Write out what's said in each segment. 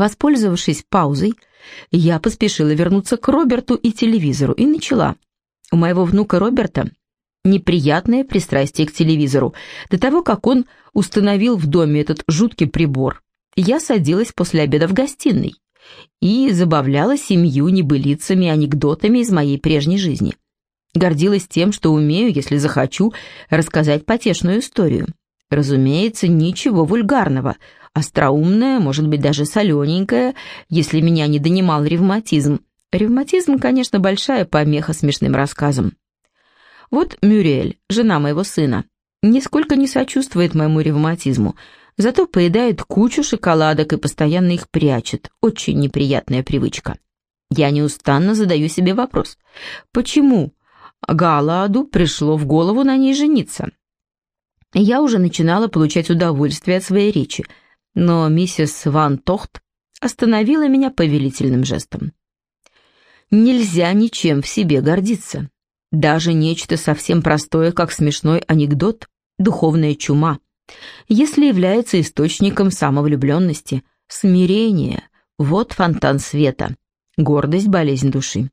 Воспользовавшись паузой, я поспешила вернуться к Роберту и телевизору и начала. У моего внука Роберта неприятное пристрастие к телевизору. До того, как он установил в доме этот жуткий прибор, я садилась после обеда в гостиной и забавляла семью небылицами и анекдотами из моей прежней жизни. Гордилась тем, что умею, если захочу, рассказать потешную историю. Разумеется, ничего вульгарного, остроумное, может быть, даже солененькое, если меня не донимал ревматизм. Ревматизм, конечно, большая помеха смешным рассказам. Вот Мюрель, жена моего сына, нисколько не сочувствует моему ревматизму, зато поедает кучу шоколадок и постоянно их прячет. Очень неприятная привычка. Я неустанно задаю себе вопрос, почему Галааду пришло в голову на ней жениться? Я уже начинала получать удовольствие от своей речи, но миссис Ван Тохт остановила меня повелительным жестом. Нельзя ничем в себе гордиться. Даже нечто совсем простое, как смешной анекдот, духовная чума, если является источником самовлюбленности, смирения, вот фонтан света, гордость, болезнь души.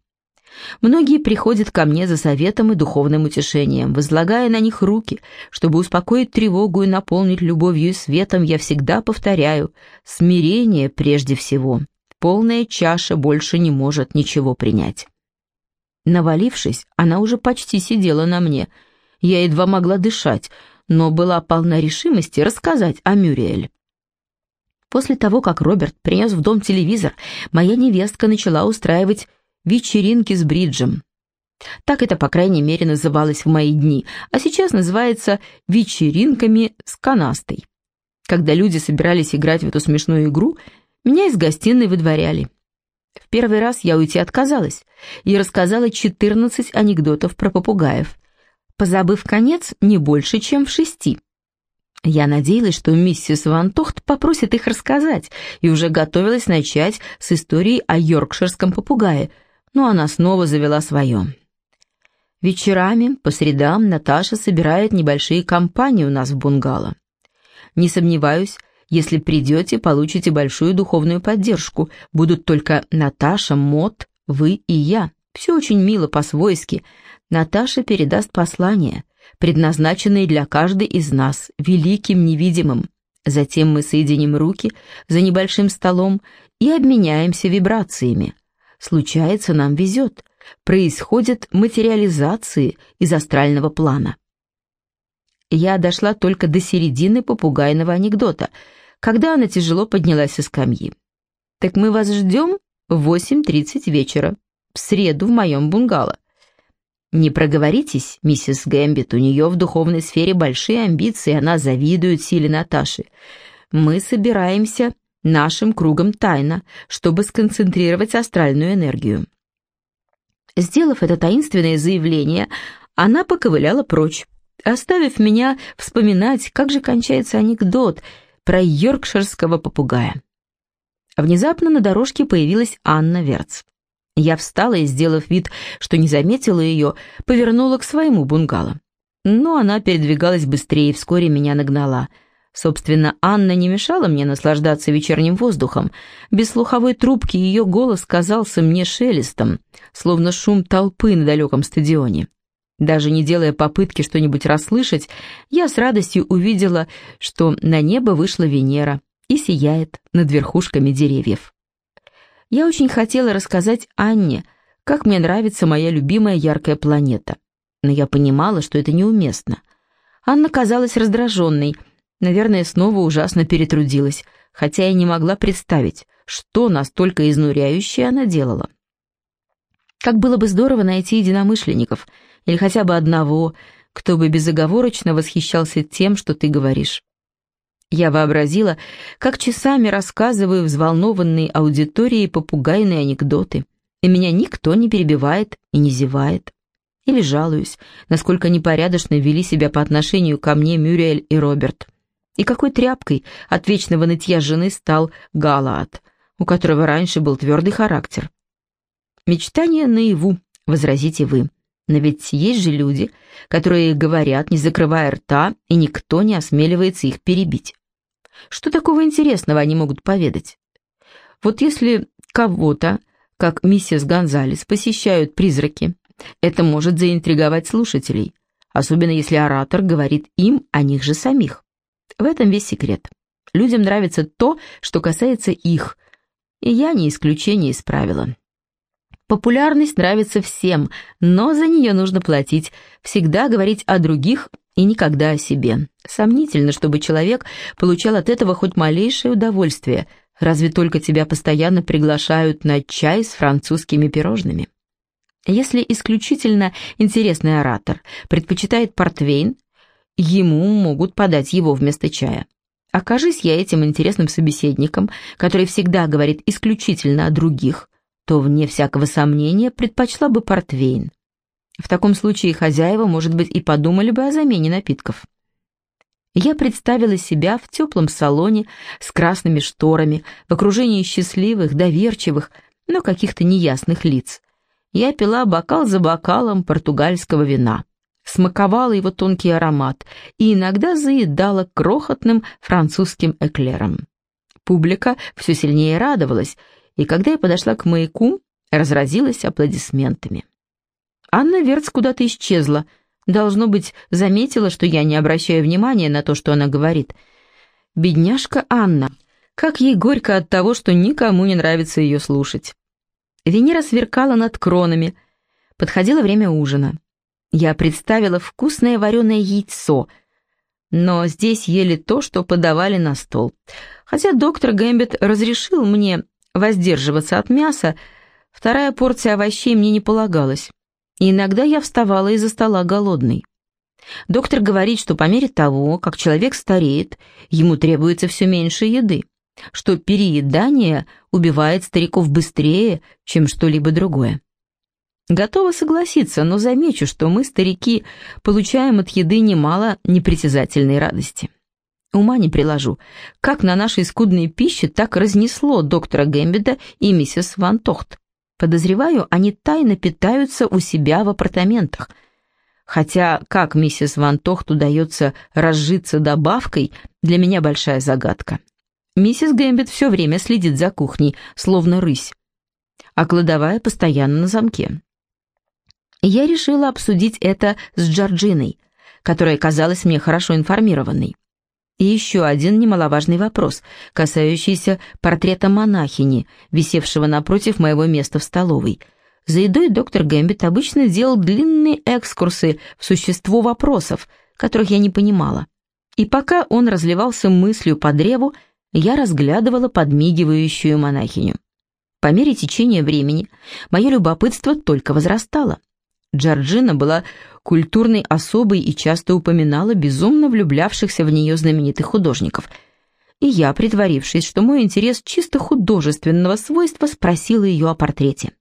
Многие приходят ко мне за советом и духовным утешением, возлагая на них руки, чтобы успокоить тревогу и наполнить любовью и светом, я всегда повторяю, смирение прежде всего. Полная чаша больше не может ничего принять. Навалившись, она уже почти сидела на мне. Я едва могла дышать, но была полна решимости рассказать о Мюриэль. После того, как Роберт принес в дом телевизор, моя невестка начала устраивать вечеринки с бриджем. Так это, по крайней мере, называлось в мои дни, а сейчас называется вечеринками с канастой. Когда люди собирались играть в эту смешную игру, меня из гостиной выдворяли. В первый раз я уйти отказалась и рассказала 14 анекдотов про попугаев, позабыв конец не больше, чем в шести. Я надеялась, что миссис Ван Тохт попросит их рассказать, и уже готовилась начать с истории о йоркширском попугае, но она снова завела свое. Вечерами, по средам, Наташа собирает небольшие компании у нас в бунгало. Не сомневаюсь, если придете, получите большую духовную поддержку. Будут только Наташа, Мот, вы и я. Все очень мило по-свойски. Наташа передаст послание, предназначенное для каждой из нас, великим невидимым. Затем мы соединим руки за небольшим столом и обменяемся вибрациями. Случается, нам везет. Происходят материализации из астрального плана. Я дошла только до середины попугайного анекдота — когда она тяжело поднялась со скамьи. «Так мы вас ждем в 8.30 вечера, в среду в моем бунгало». «Не проговоритесь, миссис Гэмбит, у нее в духовной сфере большие амбиции, она завидует силе Наташи. Мы собираемся нашим кругом тайно, чтобы сконцентрировать астральную энергию». Сделав это таинственное заявление, она поковыляла прочь, оставив меня вспоминать, как же кончается анекдот — про йоркширского попугая. Внезапно на дорожке появилась Анна Верц. Я встала и, сделав вид, что не заметила ее, повернула к своему бунгало. Но она передвигалась быстрее и вскоре меня нагнала. Собственно, Анна не мешала мне наслаждаться вечерним воздухом. Без слуховой трубки ее голос казался мне шелестом, словно шум толпы на далеком стадионе. Даже не делая попытки что-нибудь расслышать, я с радостью увидела, что на небо вышла Венера и сияет над верхушками деревьев. Я очень хотела рассказать Анне, как мне нравится моя любимая яркая планета, но я понимала, что это неуместно. Анна казалась раздраженной, наверное, снова ужасно перетрудилась, хотя я не могла представить, что настолько изнуряющее она делала. Как было бы здорово найти единомышленников — или хотя бы одного, кто бы безоговорочно восхищался тем, что ты говоришь. Я вообразила, как часами рассказываю взволнованной аудитории попугайные анекдоты, и меня никто не перебивает и не зевает. Или жалуюсь, насколько непорядочно вели себя по отношению ко мне Мюриэль и Роберт. И какой тряпкой от вечного нытья жены стал Галаат, у которого раньше был твердый характер. «Мечтание наяву», — возразите вы. Но ведь есть же люди, которые говорят, не закрывая рта, и никто не осмеливается их перебить. Что такого интересного они могут поведать? Вот если кого-то, как миссис Гонзалес, посещают призраки, это может заинтриговать слушателей, особенно если оратор говорит им о них же самих. В этом весь секрет. Людям нравится то, что касается их, и я не исключение из правила. Популярность нравится всем, но за нее нужно платить, всегда говорить о других и никогда о себе. Сомнительно, чтобы человек получал от этого хоть малейшее удовольствие, разве только тебя постоянно приглашают на чай с французскими пирожными. Если исключительно интересный оратор предпочитает портвейн, ему могут подать его вместо чая. Окажись я этим интересным собеседником, который всегда говорит исключительно о других, то, вне всякого сомнения, предпочла бы портвейн. В таком случае хозяева, может быть, и подумали бы о замене напитков. Я представила себя в теплом салоне с красными шторами, в окружении счастливых, доверчивых, но каких-то неясных лиц. Я пила бокал за бокалом португальского вина смаковала его тонкий аромат и иногда заедала крохотным французским эклером. Публика все сильнее радовалась, и когда я подошла к маяку, разразилась аплодисментами. Анна Верц куда-то исчезла. Должно быть, заметила, что я не обращаю внимания на то, что она говорит. Бедняжка Анна. Как ей горько от того, что никому не нравится ее слушать. Венера сверкала над кронами. Подходило время ужина. Я представила вкусное вареное яйцо, но здесь ели то, что подавали на стол. Хотя доктор Гэмбит разрешил мне воздерживаться от мяса, вторая порция овощей мне не полагалась. И иногда я вставала из-за стола голодной. Доктор говорит, что по мере того, как человек стареет, ему требуется все меньше еды, что переедание убивает стариков быстрее, чем что-либо другое. Готова согласиться, но замечу, что мы, старики, получаем от еды немало непритязательной радости. Ума не приложу, как на нашей скудной пище так разнесло доктора Гэмбида и миссис Ван Тохт. Подозреваю, они тайно питаются у себя в апартаментах. Хотя, как миссис Ван Тохт удается разжиться добавкой, для меня большая загадка. Миссис Гэмбит все время следит за кухней, словно рысь, а кладовая постоянно на замке. Я решила обсудить это с Джорджиной, которая казалась мне хорошо информированной. И еще один немаловажный вопрос, касающийся портрета монахини, висевшего напротив моего места в столовой. За едой доктор Гэмбит обычно делал длинные экскурсы в существо вопросов, которых я не понимала. И пока он разливался мыслью по древу, я разглядывала подмигивающую монахиню. По мере течения времени мое любопытство только возрастало. Джорджина была культурной особой и часто упоминала безумно влюблявшихся в нее знаменитых художников. И я, притворившись, что мой интерес чисто художественного свойства, спросила ее о портрете.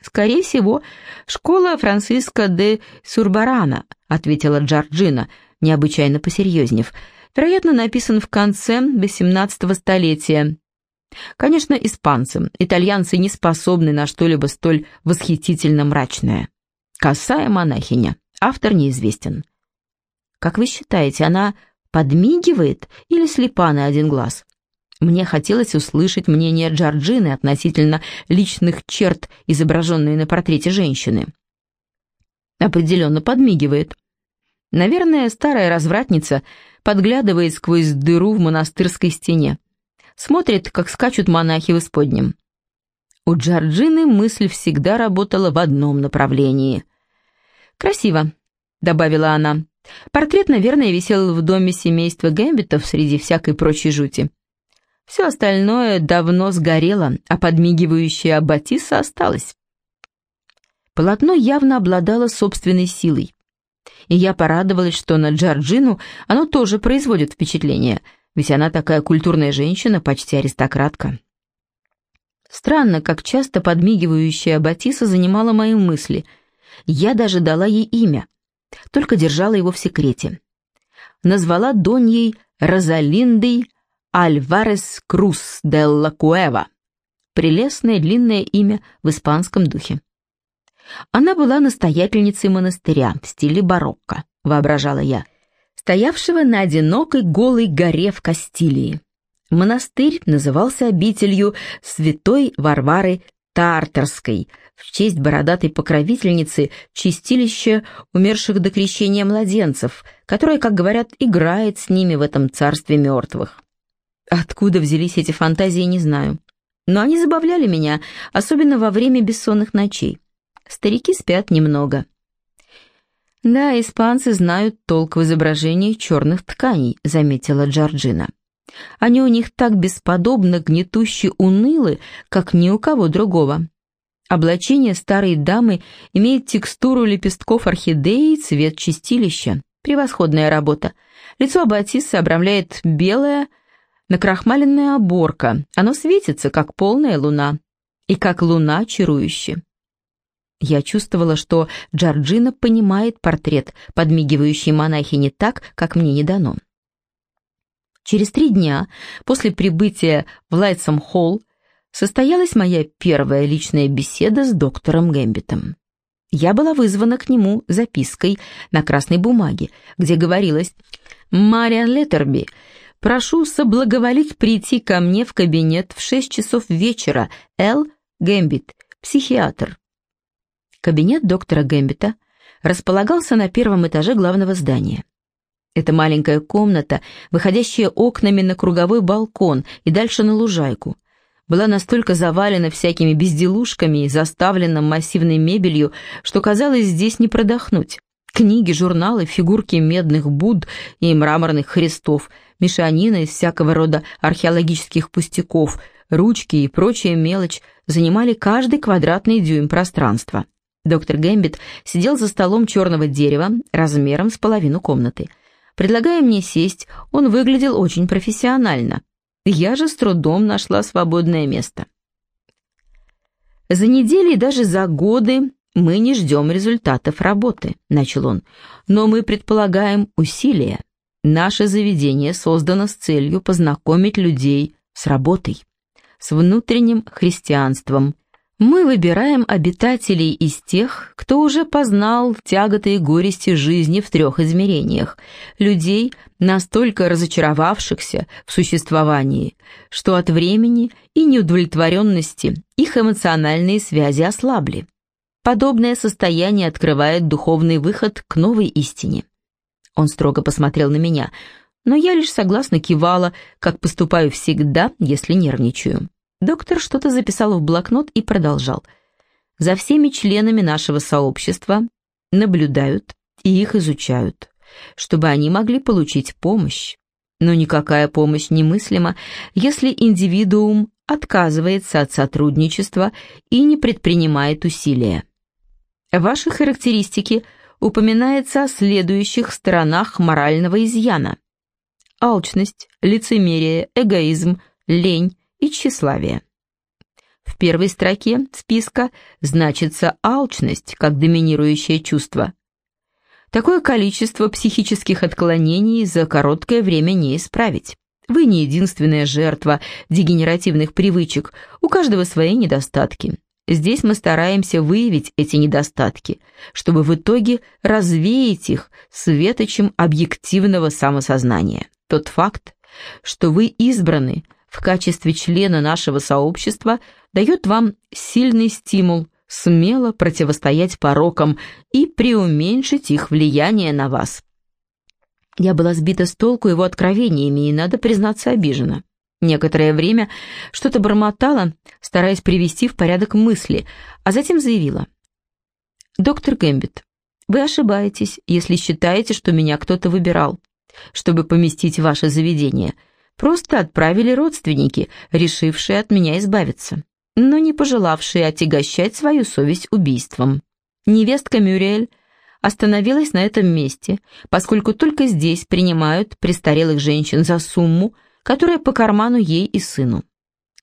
«Скорее всего, школа Франциско де Сурбарана», ответила Джорджина, необычайно посерьезнев. «Вероятно, написан в конце XVIII столетия. Конечно, испанцам. Итальянцы не способны на что-либо столь восхитительно мрачное». Косая монахиня. Автор неизвестен. Как вы считаете, она подмигивает или слепа на один глаз? Мне хотелось услышать мнение Джорджины относительно личных черт, изображенные на портрете женщины. Определенно подмигивает. Наверное, старая развратница подглядывает сквозь дыру в монастырской стене. Смотрит, как скачут монахи в исподнем. У Джорджины мысль всегда работала в одном направлении. «Красиво», — добавила она. Портрет, наверное, висел в доме семейства Гэмбитов среди всякой прочей жути. Все остальное давно сгорело, а подмигивающая Батиса осталась. Полотно явно обладало собственной силой. И я порадовалась, что на Джорджину оно тоже производит впечатление, ведь она такая культурная женщина, почти аристократка. Странно, как часто подмигивающая Батиса занимала мои мысли — я даже дала ей имя, только держала его в секрете. Назвала Доньей Розалиндой Альварес Крус де ла Куэва. Прелестное длинное имя в испанском духе. Она была настоятельницей монастыря в стиле барокко, воображала я, стоявшего на одинокой голой горе в Кастилии. Монастырь назывался обителью святой Варвары Тартарской в честь бородатой покровительницы чистилища умерших до крещения младенцев, которая, как говорят, играет с ними в этом царстве мертвых. Откуда взялись эти фантазии, не знаю. Но они забавляли меня, особенно во время бессонных ночей. Старики спят немного. «Да, испанцы знают толк в изображении черных тканей», — заметила Джорджина. «Они у них так бесподобно гнетуще унылы, как ни у кого другого. Облачение старой дамы имеет текстуру лепестков орхидеи и цвет чистилища. Превосходная работа. Лицо Батиссы обрамляет белая, накрахмаленная оборка. Оно светится, как полная луна. И как луна чарующе. Я чувствовала, что Джорджина понимает портрет, подмигивающий монахини так, как мне не дано. Через три дня после прибытия в Лайтсом-Холл состоялась моя первая личная беседа с доктором Гэмбитом. Я была вызвана к нему запиской на красной бумаге, где говорилось «Мариан Леттерби, прошу соблаговолить прийти ко мне в кабинет в шесть часов вечера, Л. Гэмбит, психиатр». Кабинет доктора Гэмбита располагался на первом этаже главного здания. Это маленькая комната, выходящая окнами на круговой балкон и дальше на лужайку, была настолько завалена всякими безделушками и заставлена массивной мебелью, что казалось здесь не продохнуть. Книги, журналы, фигурки медных Будд и мраморных христов, мешанина из всякого рода археологических пустяков, ручки и прочая мелочь занимали каждый квадратный дюйм пространства. Доктор Гэмбит сидел за столом черного дерева размером с половину комнаты. Предлагая мне сесть, он выглядел очень профессионально. Я же с трудом нашла свободное место. «За недели и даже за годы мы не ждем результатов работы», — начал он, «но мы предполагаем усилия. Наше заведение создано с целью познакомить людей с работой, с внутренним христианством, мы выбираем обитателей из тех, кто уже познал тяготы и горести жизни в трех измерениях, людей, настолько разочаровавшихся в существовании, что от времени и неудовлетворенности их эмоциональные связи ослабли. Подобное состояние открывает духовный выход к новой истине. Он строго посмотрел на меня, но я лишь согласно кивала, как поступаю всегда, если нервничаю. Доктор что-то записал в блокнот и продолжал. «За всеми членами нашего сообщества наблюдают и их изучают, чтобы они могли получить помощь. Но никакая помощь немыслима, если индивидуум отказывается от сотрудничества и не предпринимает усилия. Ваши характеристики упоминается о следующих сторонах морального изъяна. Алчность, лицемерие, эгоизм, лень, и тщеславие. В первой строке списка значится алчность как доминирующее чувство. Такое количество психических отклонений за короткое время не исправить. Вы не единственная жертва дегенеративных привычек, у каждого свои недостатки. Здесь мы стараемся выявить эти недостатки, чтобы в итоге развеять их светочем объективного самосознания. Тот факт, что вы избраны – в качестве члена нашего сообщества дает вам сильный стимул смело противостоять порокам и преуменьшить их влияние на вас. Я была сбита с толку его откровениями и, надо признаться, обижена. Некоторое время что-то бормотала, стараясь привести в порядок мысли, а затем заявила. «Доктор Гэмбит, вы ошибаетесь, если считаете, что меня кто-то выбирал, чтобы поместить в ваше заведение – Просто отправили родственники, решившие от меня избавиться, но не пожелавшие отягощать свою совесть убийством. Невестка Мюриэль остановилась на этом месте, поскольку только здесь принимают престарелых женщин за сумму, которая по карману ей и сыну.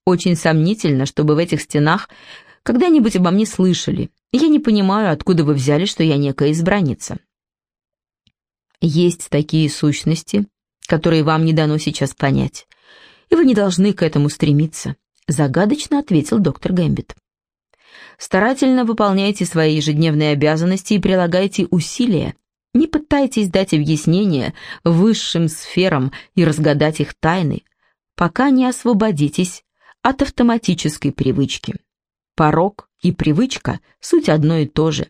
Очень сомнительно, чтобы в этих стенах когда-нибудь обо мне слышали. Я не понимаю, откуда вы взяли, что я некая избранница. Есть такие сущности, которые вам не дано сейчас понять. И вы не должны к этому стремиться», — загадочно ответил доктор Гэмбит. «Старательно выполняйте свои ежедневные обязанности и прилагайте усилия. Не пытайтесь дать объяснения высшим сферам и разгадать их тайны. пока не освободитесь от автоматической привычки. Порог и привычка – суть одно и то же.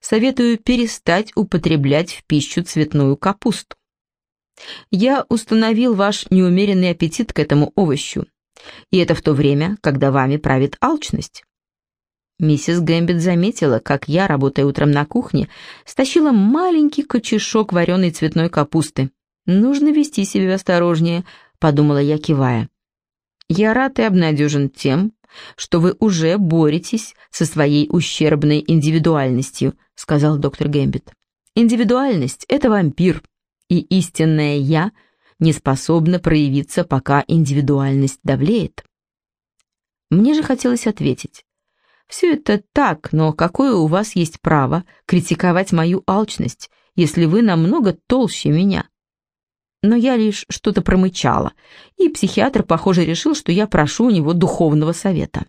Советую перестать употреблять в пищу цветную капусту. Я установил ваш неумеренный аппетит к этому овощу, и это в то время, когда вами правит алчность. Миссис Гэмбит заметила, как я, работая утром на кухне, стащила маленький кочешок вареной цветной капусты. «Нужно вести себя осторожнее», — подумала я, кивая. «Я рад и обнадежен тем, что вы уже боретесь со своей ущербной индивидуальностью», — сказал доктор Гэмбит. «Индивидуальность — это вампир, и истинное «я» не способна проявиться, пока индивидуальность давлеет». Мне же хотелось ответить. Все это так, но какое у вас есть право критиковать мою алчность, если вы намного толще меня? Но я лишь что-то промычала, и психиатр, похоже, решил, что я прошу у него духовного совета.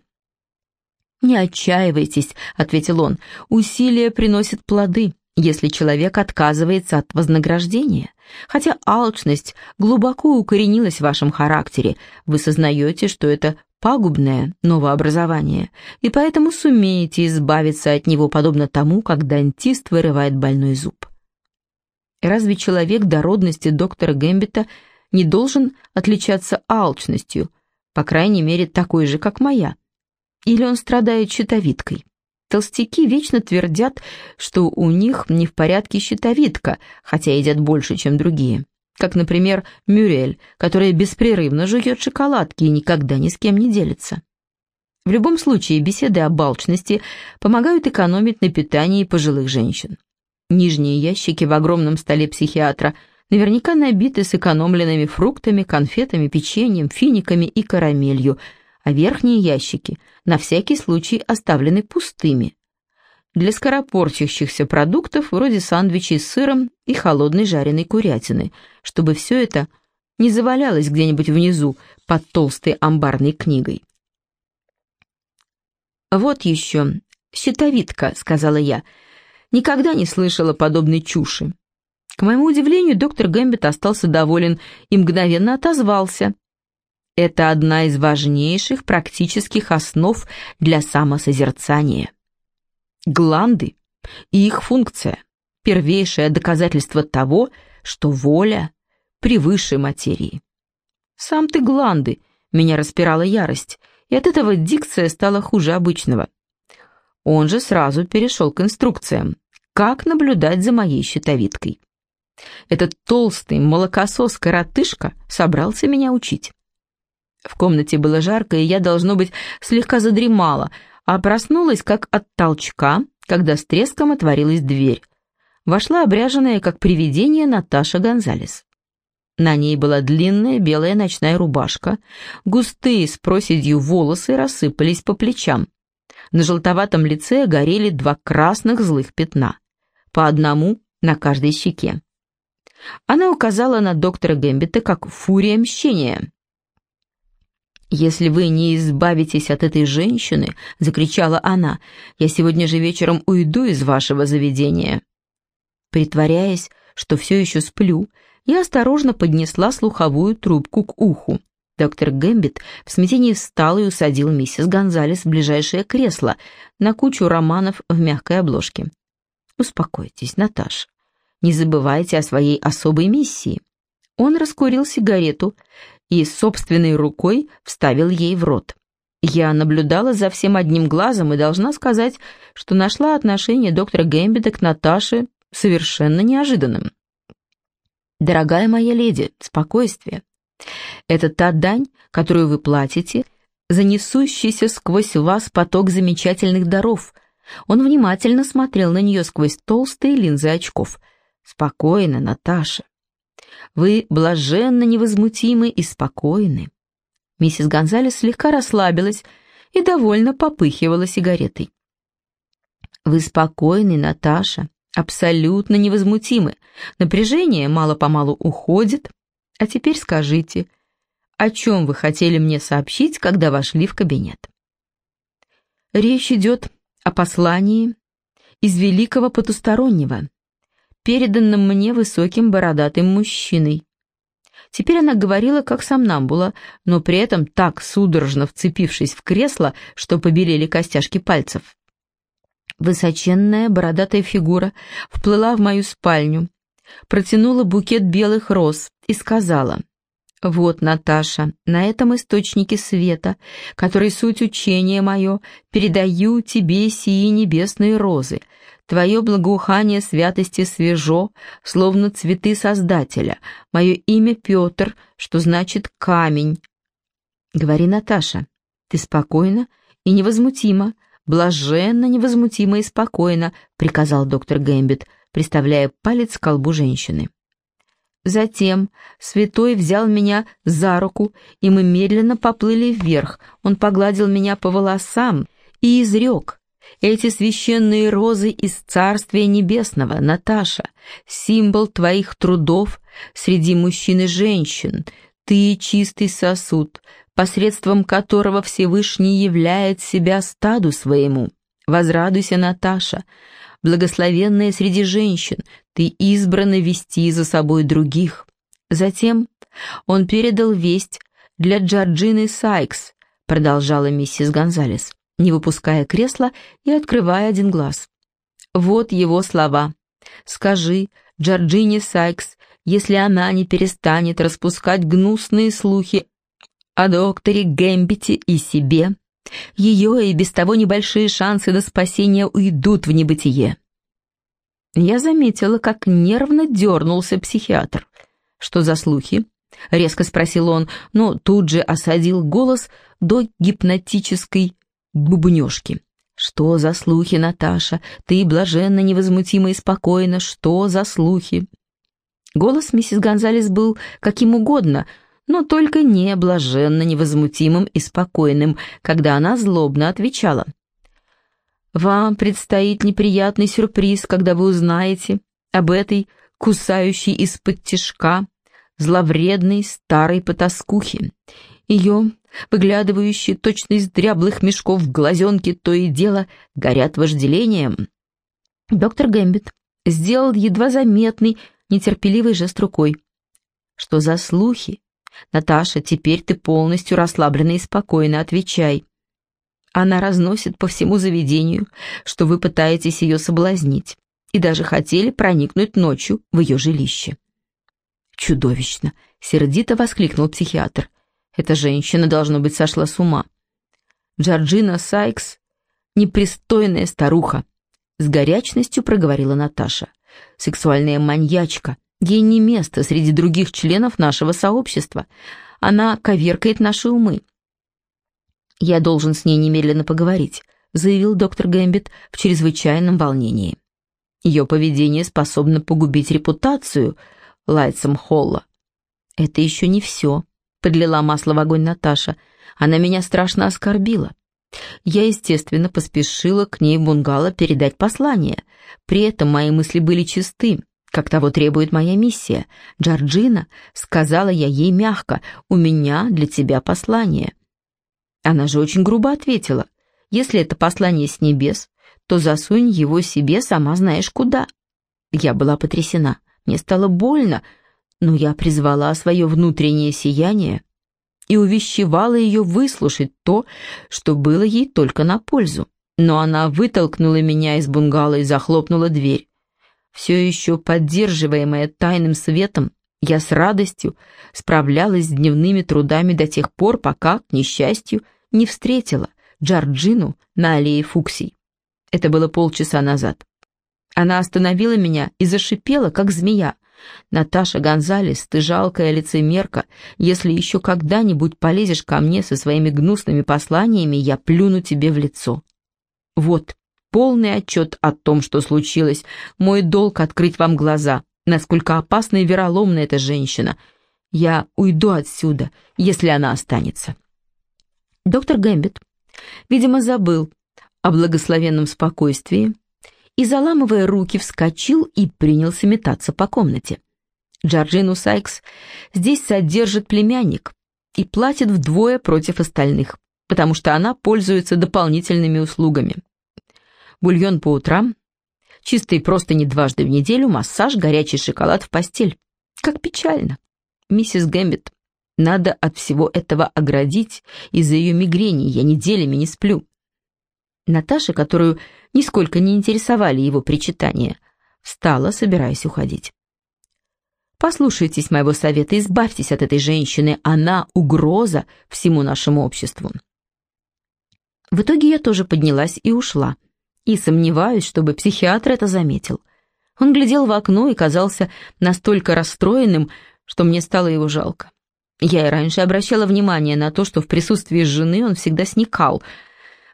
«Не отчаивайтесь», — ответил он, — «усилия приносят плоды, если человек отказывается от вознаграждения. Хотя алчность глубоко укоренилась в вашем характере, вы сознаете, что это пагубное новообразование, и поэтому сумеете избавиться от него, подобно тому, как дантист вырывает больной зуб. Разве человек дородности доктора Гэмбита не должен отличаться алчностью, по крайней мере, такой же, как моя? Или он страдает щитовидкой? Толстяки вечно твердят, что у них не в порядке щитовидка, хотя едят больше, чем другие как, например, Мюрель, которая беспрерывно жует шоколадки и никогда ни с кем не делится. В любом случае, беседы об алчности помогают экономить на питании пожилых женщин. Нижние ящики в огромном столе психиатра наверняка набиты сэкономленными фруктами, конфетами, печеньем, финиками и карамелью, а верхние ящики на всякий случай оставлены пустыми, для скоропорчащихся продуктов вроде сандвичей с сыром и холодной жареной курятины, чтобы все это не завалялось где-нибудь внизу под толстой амбарной книгой. «Вот еще, щитовидка», — сказала я, — «никогда не слышала подобной чуши». К моему удивлению, доктор Гэмбит остался доволен и мгновенно отозвался. Это одна из важнейших практических основ для самосозерцания. Гланды и их функция – первейшее доказательство того, что воля превыше материи. «Сам ты гланды!» – меня распирала ярость, и от этого дикция стала хуже обычного. Он же сразу перешел к инструкциям, как наблюдать за моей щитовидкой. Этот толстый молокосос-коротышка собрался меня учить. В комнате было жарко, и я, должно быть, слегка задремала – а проснулась как от толчка, когда с треском отворилась дверь. Вошла обряженная, как привидение, Наташа Гонзалес. На ней была длинная белая ночная рубашка, густые с проседью волосы рассыпались по плечам. На желтоватом лице горели два красных злых пятна, по одному на каждой щеке. Она указала на доктора Гэмбита как фурия мщения. «Если вы не избавитесь от этой женщины», — закричала она, — «я сегодня же вечером уйду из вашего заведения». Притворяясь, что все еще сплю, я осторожно поднесла слуховую трубку к уху. Доктор Гэмбит в смятении встал и усадил миссис Гонзалес в ближайшее кресло на кучу романов в мягкой обложке. «Успокойтесь, Наташа. Не забывайте о своей особой миссии». Он раскурил сигарету и собственной рукой вставил ей в рот. Я наблюдала за всем одним глазом и должна сказать, что нашла отношение доктора Гэмбита к Наташе совершенно неожиданным. «Дорогая моя леди, спокойствие. Это та дань, которую вы платите за несущийся сквозь вас поток замечательных даров». Он внимательно смотрел на нее сквозь толстые линзы очков. «Спокойно, Наташа. Вы блаженно невозмутимы и спокойны». Миссис Гонзалес слегка расслабилась и довольно попыхивала сигаретой. «Вы спокойны, Наташа, абсолютно невозмутимы. Напряжение мало-помалу уходит. А теперь скажите, о чем вы хотели мне сообщить, когда вошли в кабинет?» Речь идет о послании из великого потустороннего, переданном мне высоким бородатым мужчиной. Теперь она говорила как сомнамбула, но при этом так судорожно вцепившись в кресло, что побелели костяшки пальцев. Высоченная бородатая фигура вплыла в мою спальню, протянула букет белых роз и сказала, «Вот, Наташа, на этом источнике света, который суть учения мое, передаю тебе сии небесные розы, Твое благоухание святости свежо, словно цветы Создателя. Мое имя Петр, что значит камень. Говори, Наташа, ты спокойно и невозмутимо, блаженно, невозмутимо и спокойно, приказал доктор Гэмбит, приставляя палец к колбу женщины. Затем святой взял меня за руку, и мы медленно поплыли вверх. Он погладил меня по волосам и изрек — эти священные розы из Царствия Небесного, Наташа, символ твоих трудов среди мужчин и женщин. Ты чистый сосуд, посредством которого Всевышний являет себя стаду своему. Возрадуйся, Наташа, благословенная среди женщин, ты избрана вести за собой других. Затем он передал весть для Джорджины Сайкс, продолжала миссис Гонзалес не выпуская кресла и открывая один глаз. Вот его слова. «Скажи Джорджине Сайкс, если она не перестанет распускать гнусные слухи о докторе Гэмбите и себе, ее и без того небольшие шансы на спасение уйдут в небытие». Я заметила, как нервно дернулся психиатр. «Что за слухи?» — резко спросил он, но тут же осадил голос до гипнотической бубнёжки. «Что за слухи, Наташа? Ты блаженно, невозмутимо и спокойно. Что за слухи?» Голос миссис Гонзалес был каким угодно, но только не блаженно, невозмутимым и спокойным, когда она злобно отвечала. «Вам предстоит неприятный сюрприз, когда вы узнаете об этой кусающей из-под тишка зловредной старой потаскухе. Ее выглядывающие точно из дряблых мешков глазенки то и дело горят вожделением. Доктор Гэмбит сделал едва заметный, нетерпеливый жест рукой. «Что за слухи? Наташа, теперь ты полностью расслаблена и спокойно отвечай. Она разносит по всему заведению, что вы пытаетесь ее соблазнить, и даже хотели проникнуть ночью в ее жилище». «Чудовищно!» — сердито воскликнул психиатр. Эта женщина, должно быть, сошла с ума. Джорджина Сайкс — непристойная старуха, с горячностью проговорила Наташа. Сексуальная маньячка. Ей не место среди других членов нашего сообщества. Она коверкает наши умы. «Я должен с ней немедленно поговорить», — заявил доктор Гэмбит в чрезвычайном волнении. Ее поведение способно погубить репутацию Лайтсом Холла. Это еще не все. Подлила масло в огонь Наташа. Она меня страшно оскорбила. Я, естественно, поспешила к ней в бунгало передать послание. При этом мои мысли были чисты, как того требует моя миссия. «Джорджина», — сказала я ей мягко, — «у меня для тебя послание». Она же очень грубо ответила, «Если это послание с небес, то засунь его себе сама знаешь куда». Я была потрясена, мне стало больно, но я призвала свое внутреннее сияние и увещевала ее выслушать то, что было ей только на пользу. Но она вытолкнула меня из бунгало и захлопнула дверь. Все еще поддерживаемая тайным светом, я с радостью справлялась с дневными трудами до тех пор, пока, к несчастью, не встретила Джорджину на аллее Фуксий. Это было полчаса назад. Она остановила меня и зашипела, как змея. «Наташа Гонзалес, ты жалкая лицемерка. Если еще когда-нибудь полезешь ко мне со своими гнусными посланиями, я плюну тебе в лицо». Вот, полный отчет о том, что случилось. Мой долг открыть вам глаза, насколько опасна и вероломна эта женщина. Я уйду отсюда, если она останется. Доктор Гэмбит, видимо, забыл о благословенном спокойствии, и, заламывая руки, вскочил и принялся метаться по комнате. Джорджину Сайкс здесь содержит племянник и платит вдвое против остальных, потому что она пользуется дополнительными услугами. Бульон по утрам, чистые просто не дважды в неделю, массаж, горячий шоколад в постель. Как печально. миссис Гэмбит, надо от всего этого оградить из-за ее мигрени, я неделями не сплю». Наташа, которую нисколько не интересовали его причитания, встала, собираясь уходить. «Послушайтесь моего совета, избавьтесь от этой женщины, она угроза всему нашему обществу». В итоге я тоже поднялась и ушла. И сомневаюсь, чтобы психиатр это заметил. Он глядел в окно и казался настолько расстроенным, что мне стало его жалко. Я и раньше обращала внимание на то, что в присутствии жены он всегда сникал,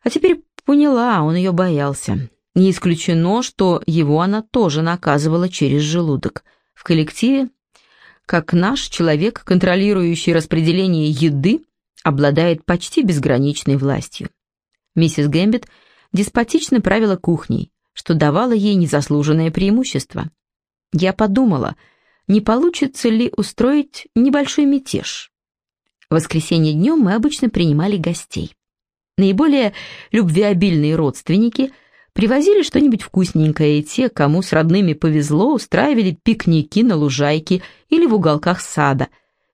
а теперь поняла, он ее боялся. Не исключено, что его она тоже наказывала через желудок. В коллективе, как наш человек, контролирующий распределение еды, обладает почти безграничной властью. Миссис Гэмбит деспотично правила кухней, что давало ей незаслуженное преимущество. Я подумала, не получится ли устроить небольшой мятеж. В воскресенье днем мы обычно принимали гостей. Наиболее любвеобильные родственники привозили что-нибудь вкусненькое, и те, кому с родными повезло, устраивали пикники на лужайке или в уголках сада.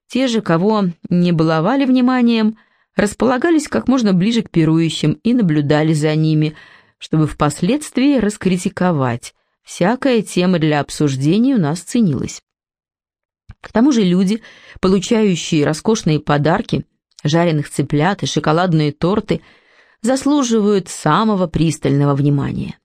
Те же, кого не баловали вниманием – располагались как можно ближе к пирующим и наблюдали за ними, чтобы впоследствии раскритиковать. Всякая тема для обсуждения у нас ценилась. К тому же люди, получающие роскошные подарки, жареных цыплят и шоколадные торты, заслуживают самого пристального внимания.